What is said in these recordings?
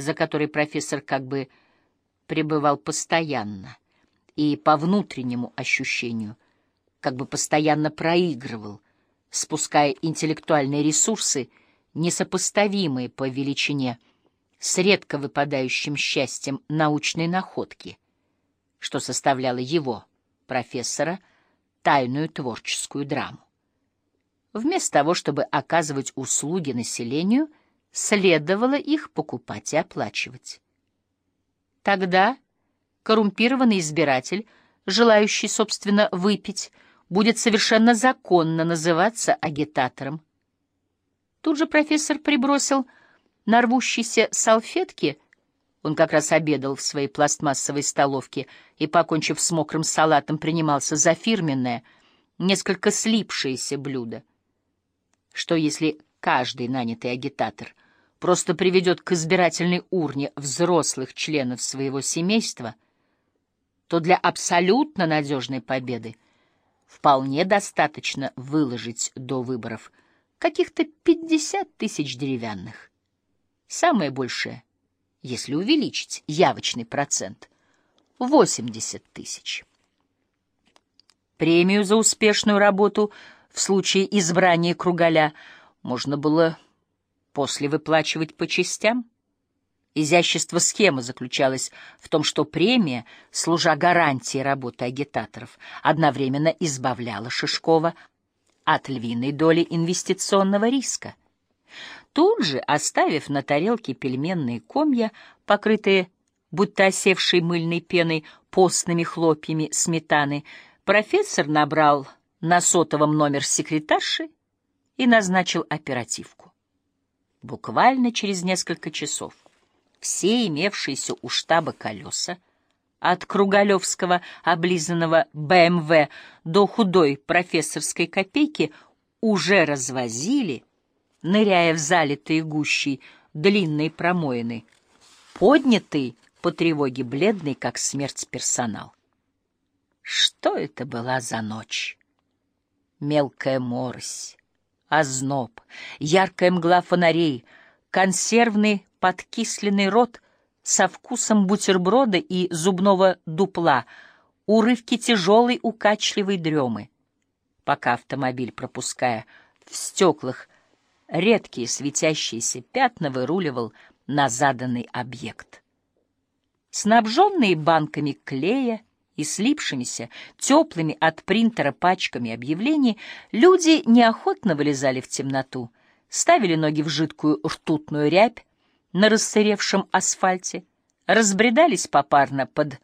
за которой профессор как бы пребывал постоянно и по внутреннему ощущению, как бы постоянно проигрывал, спуская интеллектуальные ресурсы, несопоставимые по величине, с редко выпадающим счастьем научной находки, что составляло его, профессора, тайную творческую драму. Вместо того, чтобы оказывать услуги населению, следовало их покупать и оплачивать. Тогда коррумпированный избиратель, желающий, собственно, выпить, будет совершенно законно называться агитатором. Тут же профессор прибросил на рвущейся салфетки, он как раз обедал в своей пластмассовой столовке и, покончив с мокрым салатом, принимался за фирменное, несколько слипшееся блюдо. Что если каждый нанятый агитатор просто приведет к избирательной урне взрослых членов своего семейства, то для абсолютно надежной победы вполне достаточно выложить до выборов каких-то 50 тысяч деревянных. Самое большее, если увеличить явочный процент, 80 тысяч. Премию за успешную работу в случае избрания Кругаля можно было после выплачивать по частям. Изящество схемы заключалось в том, что премия, служа гарантией работы агитаторов, одновременно избавляла Шишкова от львиной доли инвестиционного риска. Тут же, оставив на тарелке пельменные комья, покрытые будто осевшей мыльной пеной постными хлопьями сметаны, профессор набрал на сотовом номер секретарши и назначил оперативку. Буквально через несколько часов все имевшиеся у штаба колеса, от Кругалевского облизанного БМВ до худой профессорской копейки, уже развозили, ныряя в залитые гущей длинные промоины, поднятый по тревоге бледный, как смерть персонал. Что это была за ночь? Мелкая морось, озноб, яркая мгла фонарей, консервный подкисленный рот со вкусом бутерброда и зубного дупла, урывки тяжелой укачливой дремы. Пока автомобиль, пропуская в стеклах редкие светящиеся пятна, выруливал на заданный объект. Снабженные банками клея, и слипшимися, теплыми от принтера пачками объявлений, люди неохотно вылезали в темноту, ставили ноги в жидкую ртутную рябь на рассыревшем асфальте, разбредались попарно под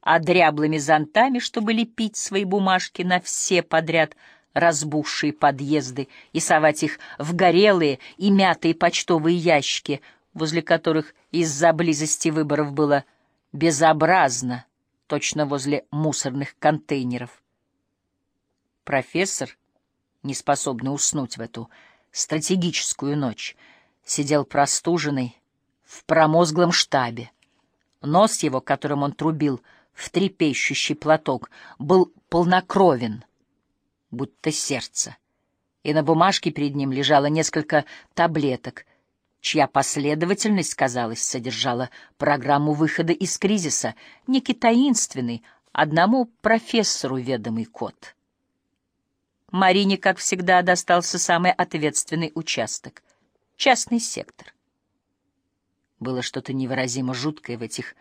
одряблыми зонтами, чтобы лепить свои бумажки на все подряд разбухшие подъезды и совать их в горелые и мятые почтовые ящики, возле которых из-за близости выборов было безобразно точно возле мусорных контейнеров. Профессор, не способный уснуть в эту стратегическую ночь, сидел простуженный в промозглом штабе. Нос его, которым он трубил в трепещущий платок, был полнокровен, будто сердце, и на бумажке перед ним лежало несколько таблеток — чья последовательность, казалось, содержала программу выхода из кризиса, некий таинственный, одному профессору ведомый код. Марине, как всегда, достался самый ответственный участок — частный сектор. Было что-то невыразимо жуткое в этих